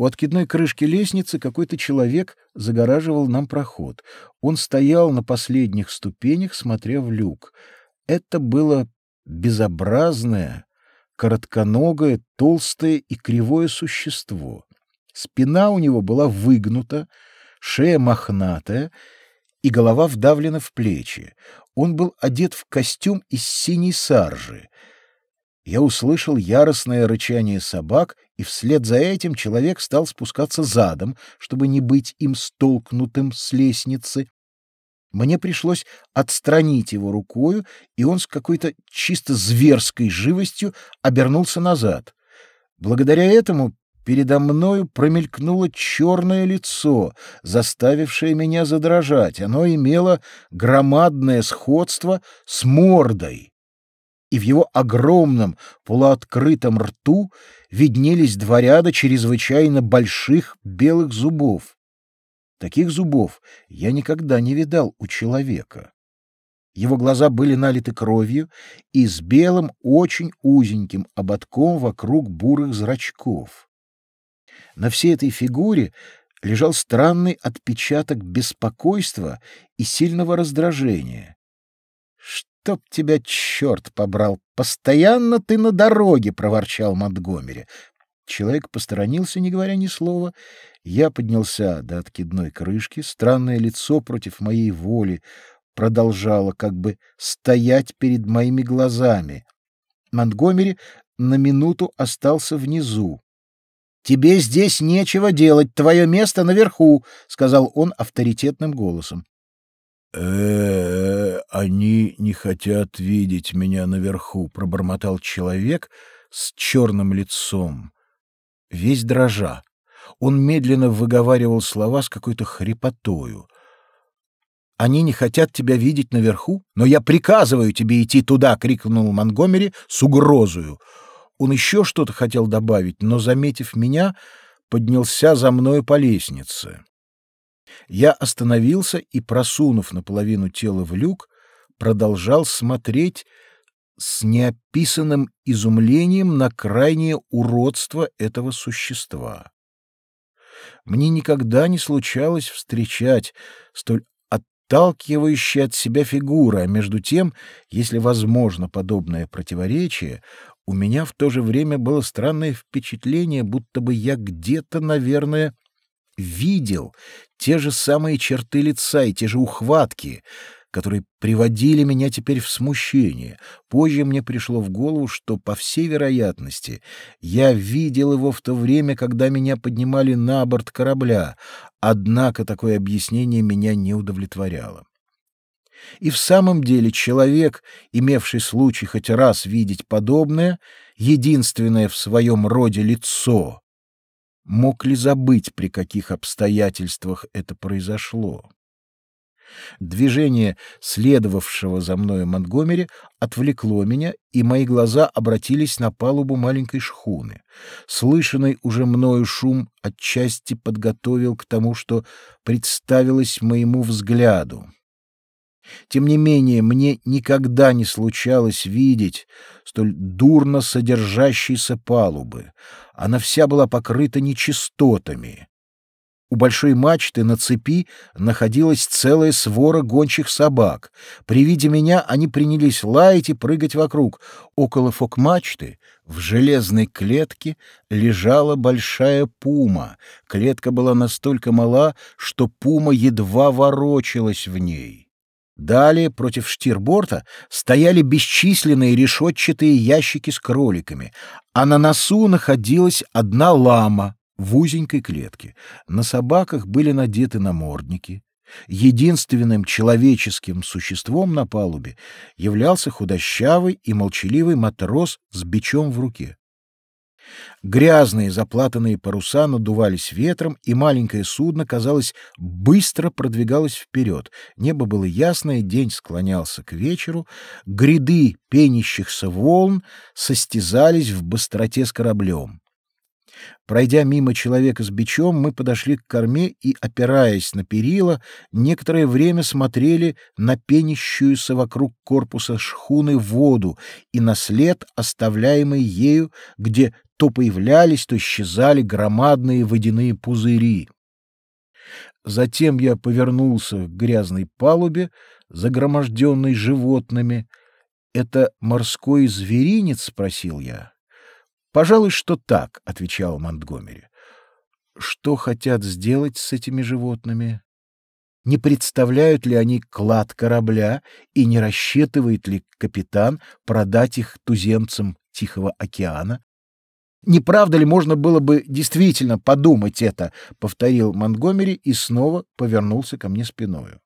У откидной крышки лестницы какой-то человек загораживал нам проход. Он стоял на последних ступенях, смотря в люк. Это было безобразное, коротконогое, толстое и кривое существо. Спина у него была выгнута, шея мохнатая и голова вдавлена в плечи. Он был одет в костюм из синей саржи. Я услышал яростное рычание собак, и вслед за этим человек стал спускаться задом, чтобы не быть им столкнутым с лестницы. Мне пришлось отстранить его рукою, и он с какой-то чисто зверской живостью обернулся назад. Благодаря этому передо мною промелькнуло черное лицо, заставившее меня задрожать. Оно имело громадное сходство с мордой, и в его огромном полуоткрытом рту виднелись два ряда чрезвычайно больших белых зубов. Таких зубов я никогда не видал у человека. Его глаза были налиты кровью и с белым, очень узеньким ободком вокруг бурых зрачков. На всей этой фигуре лежал странный отпечаток беспокойства и сильного раздражения. «Чтоб тебя черт побрал! Постоянно ты на дороге!» — проворчал Монтгомери. Человек посторонился, не говоря ни слова. Я поднялся до откидной крышки. Странное лицо против моей воли продолжало как бы стоять перед моими глазами. Монтгомери на минуту остался внизу. «Тебе здесь нечего делать, твое место наверху», — сказал он авторитетным голосом. Э, -э, они не хотят видеть меня наверху, пробормотал человек с черным лицом, весь дрожа. Он медленно выговаривал слова с какой-то хрипотою. Они не хотят тебя видеть наверху, но я приказываю тебе идти туда, крикнул Монгомери с угрозою. Он еще что-то хотел добавить, но, заметив меня, поднялся за мною по лестнице. Я остановился и, просунув наполовину тела в люк, продолжал смотреть с неописанным изумлением на крайнее уродство этого существа. Мне никогда не случалось встречать столь отталкивающей от себя фигуры, а между тем, если возможно подобное противоречие, у меня в то же время было странное впечатление, будто бы я где-то, наверное, видел те же самые черты лица и те же ухватки, которые приводили меня теперь в смущение. Позже мне пришло в голову, что, по всей вероятности, я видел его в то время, когда меня поднимали на борт корабля, однако такое объяснение меня не удовлетворяло. И в самом деле человек, имевший случай хоть раз видеть подобное, единственное в своем роде лицо, мог ли забыть, при каких обстоятельствах это произошло? Движение следовавшего за мною Монтгомери отвлекло меня, и мои глаза обратились на палубу маленькой шхуны. Слышанный уже мною шум отчасти подготовил к тому, что представилось моему взгляду. Тем не менее, мне никогда не случалось видеть столь дурно содержащейся палубы. Она вся была покрыта нечистотами. У большой мачты на цепи находилась целая свора гончих собак. При виде меня они принялись лаять и прыгать вокруг. Около фок-мачты в железной клетке лежала большая пума. Клетка была настолько мала, что пума едва ворочалась в ней. Далее против штирборта стояли бесчисленные решетчатые ящики с кроликами, а на носу находилась одна лама в узенькой клетке. На собаках были надеты намордники. Единственным человеческим существом на палубе являлся худощавый и молчаливый матрос с бичом в руке. Грязные заплатанные паруса надувались ветром, и маленькое судно, казалось, быстро продвигалось вперед. Небо было ясное, день склонялся к вечеру, гряды пенящихся волн состязались в быстроте с кораблем. Пройдя мимо человека с бичом, мы подошли к корме и, опираясь на перила, некоторое время смотрели на пенящуюся вокруг корпуса шхуны воду и на след, оставляемый ею, где то появлялись, то исчезали громадные водяные пузыри. Затем я повернулся к грязной палубе, загроможденной животными. «Это морской зверинец?» — спросил я. «Пожалуй, что так», — отвечал Монтгомери. «Что хотят сделать с этими животными? Не представляют ли они клад корабля и не рассчитывает ли капитан продать их туземцам Тихого океана?» «Не правда ли можно было бы действительно подумать это?» — повторил Монтгомери и снова повернулся ко мне спиною.